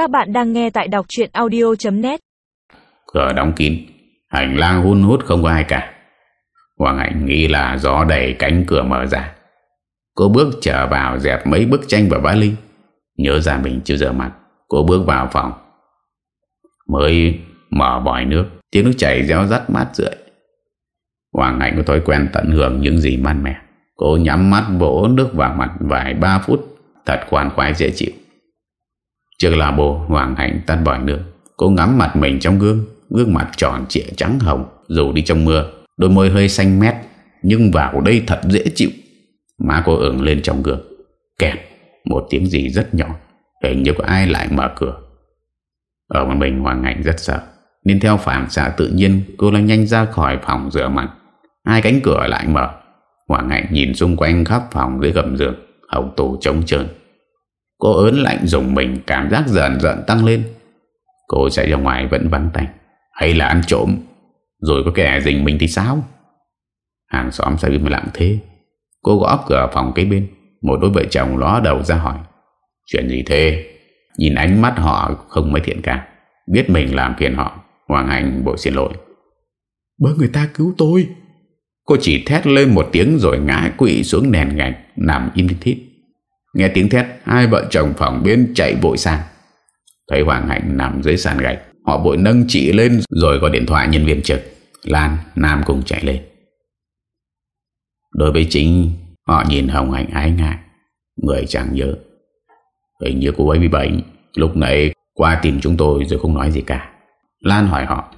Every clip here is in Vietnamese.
Các bạn đang nghe tại đọc chuyện audio.net Cửa đóng kín. Hành lang hun hút không có ai cả. Hoàng Hạnh nghĩ là gió đẩy cánh cửa mở ra. Cô bước trở vào dẹp mấy bức tranh và vali Nhớ ra mình chưa rửa mặt, Cô bước vào phòng. Mới mở vòi nước, Tiếng nước chảy réo rắt mát rượi. Hoàng Hạnh có thói quen tận hưởng những gì mát mẻ. Cô nhắm mắt vỗ nước vào mặt vài ba phút, Thật khoan khoái dễ chịu. Trước là bố Hoàng Hạnh tắt vòi nước. Cô ngắm mặt mình trong gương Gương mặt tròn trịa trắng hồng, Dù đi trong mưa. Đôi môi hơi xanh mét, Nhưng vào đây thật dễ chịu. Má cô ửng lên trong gương. Kẹt, Một tiếng gì rất nhỏ, Hình như có ai lại mở cửa. Ở một mình Hoàng Hạnh rất sợ. Nên theo phản xạ tự nhiên, Cô lại nhanh ra khỏi phòng rửa mặt. Hai cánh cửa lại mở. Hoàng Hạnh nhìn xung quanh khắp phòng dưới gầm giường, Hậu tủ trống trơn. Cô ớn lạnh dùng mình Cảm giác dần dần tăng lên. Cô chạy ra ngoài vẫn vắng tanh. Hay là ăn trộm Rồi có kẻ dình mình thì sao? Hàng xóm sao im lặng thế? Cô gõ cửa phòng kế bên. Một đôi vợ chồng ló đầu ra hỏi. Chuyện gì thế? Nhìn ánh mắt họ không mấy thiện cảm. Biết mình làm phiền họ Hoàng Anh bộ xin lỗi. Bớ người ta cứu tôi. Cô chỉ thét lên một tiếng rồi ngã quỵ xuống nền gạch Nằm im thít Nghe tiếng thét Hai vợ chồng phòng bên chạy vội sang. Thấy Hoàng Hạnh nằm dưới sàn gạch Họ vội nâng chị lên Rồi gọi điện thoại nhân viên trực. Lan, Nam cùng chạy lên. Đối với chính Họ nhìn Hồng Hạnh ái ngại Người chẳng nhớ. Hình như cô ấy bị bệnh Lúc nãy qua tìm chúng tôi rồi không nói gì cả. Lan hỏi họ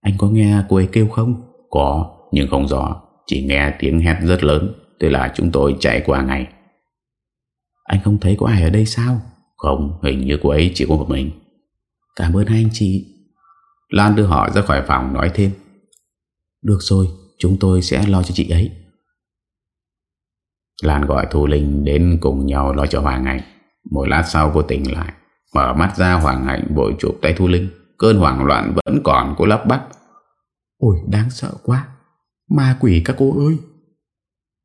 Anh có nghe cô ấy kêu không? Có nhưng không rõ Chỉ nghe tiếng hét rất lớn Thế là chúng tôi chạy qua ngay. Anh không thấy có ai ở đây sao? Không, hình như cô ấy chỉ có một mình. Cảm ơn hai anh chị. Lan đưa họ ra khỏi phòng nói thêm. Được rồi, chúng tôi sẽ lo cho chị ấy. Lan gọi Thu Linh đến cùng nhau lo cho Hoàng Hạnh. Một lát sau cô tỉnh lại Mở mắt ra Hoàng Hạnh bội chụp tay Thu Linh. Cơn hoảng loạn vẫn còn cô lắp bắp. Ôi đáng sợ quá. Ma quỷ các cô ơi.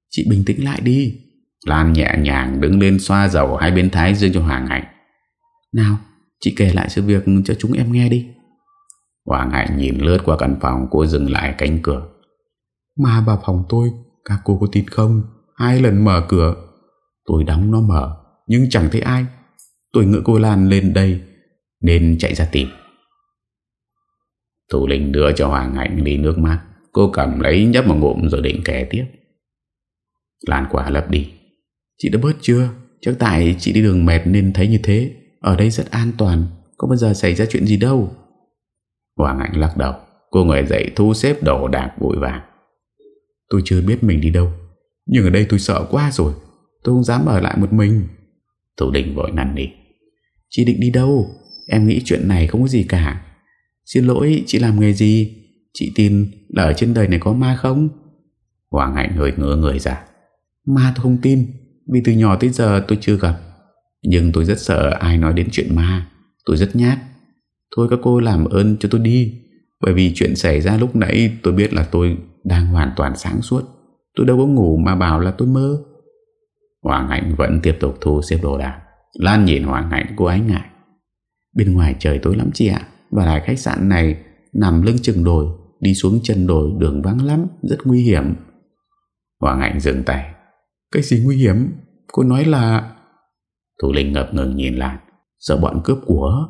Chị bình tĩnh lại đi. Lan nhẹ nhàng đứng lên xoa dầu hai bên thái dương cho Hoàng Hạnh Nào Chị kể lại sự việc cho chúng em nghe đi. Hoàng Hạnh nhìn lướt qua căn phòng Cô dừng lại cánh cửa. Ma vào phòng tôi Các cô có tin không? Hai lần mở cửa? Tôi đóng nó mở Nhưng chẳng thấy ai. Tôi ngựa cô Lan lên đây Nên chạy ra tìm. Thủ Linh đưa cho Hoàng Hạnh ly nước mát. Cô cầm lấy nhấp một ngụm rồi định kể tiếp. Lan quả lấp đi Chị đã bớt chưa? Chắc tại chị đi đường mệt nên thấy như thế. Ở đây rất an toàn, Có bao giờ xảy ra chuyện gì đâu. Hoàng Anh lắc đầu. Cô ngồi dậy thu xếp đồ đạc vội vàng. Tôi chưa biết mình đi đâu, Nhưng ở đây tôi sợ quá rồi. Tôi không dám ở lại một mình. Thủ Đình vội năn đi Chị định đi đâu? Em nghĩ chuyện này không có gì cả. Xin lỗi, chị làm nghề gì? Chị tin là ở trên đời này có ma không? Hoàng Hạnh hơi ngứa người ra. Ma tôi không tin. Vì từ nhỏ tới giờ tôi chưa gặp. Nhưng tôi rất sợ ai nói đến chuyện ma. Tôi rất nhát. Thôi các cô làm ơn cho tôi đi. Bởi vì chuyện xảy ra lúc nãy tôi biết là tôi đang hoàn toàn sáng suốt. Tôi đâu có ngủ mà bảo là tôi mơ. Hoàng Hạnh vẫn tiếp tục thu xếp đồ đạc. Lan nhìn Hoàng Hạnh cô ái ngại. Bên ngoài trời tối lắm chị ạ. Và lại khách sạn này Nằm lưng chừng đồi, Đi xuống chân đồi đường vắng lắm, Rất nguy hiểm. Hoàng Hạnh dừng tay. Cái gì nguy hiểm? Cô nói là Thủ Linh ngập ngừng nhìn Lan Sợ bọn cướp của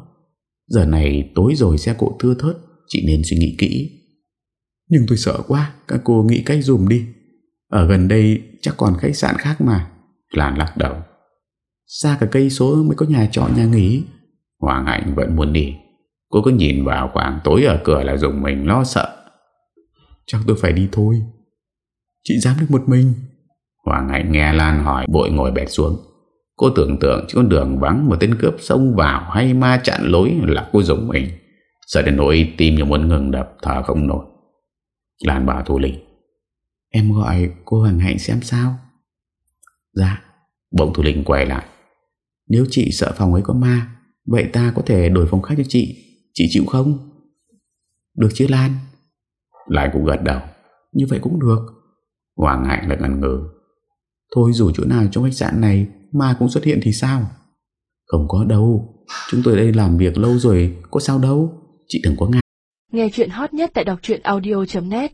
Giờ này tối rồi xe cộ thưa thớt. Chị nên suy nghĩ kỹ. Nhưng tôi sợ quá. Các cô nghĩ cách dùm đi. Ở gần đây chắc còn khách sạn khác mà. Lan lắc đầu. Xa cả cây số mới có nhà trọ nhà nghỉ. Hoàng Hạnh vẫn muốn đi. Cô cứ nhìn vào khoảng tối ở cửa là dùng mình lo sợ. Chắc tôi phải đi thôi. Chị dám được một mình Hoàng Hạnh nghe Lan hỏi, vội ngồi bẹt xuống. Cô tưởng tượng chỉ con đường vắng Một tên cướp xông vào hay ma chặn lối Là cô giống mình. Sợ đến nỗi tim như muốn ngừng đập, Thở không nổi. Lan bảo Thu Linh Em gọi cô Hoàng Hạnh xem sao? Dạ. Bỗng Thu Linh quay lại, Nếu chị sợ phòng ấy có ma, Vậy ta có thể đổi phòng khác cho chị. Chị chịu không? Được chứ, Lan. Lại cũng gật đầu, Như vậy cũng được. Hoàng Hạnh là ngần ngừ. Thôi dù chỗ nào trong khách sạn này Ma cũng xuất hiện thì sao? Không có đâu. Chúng tôi đây làm việc lâu rồi, Có sao đâu. Chị đừng có ngại. Nghe chuyện hot nhất tại đọc truyện audio.net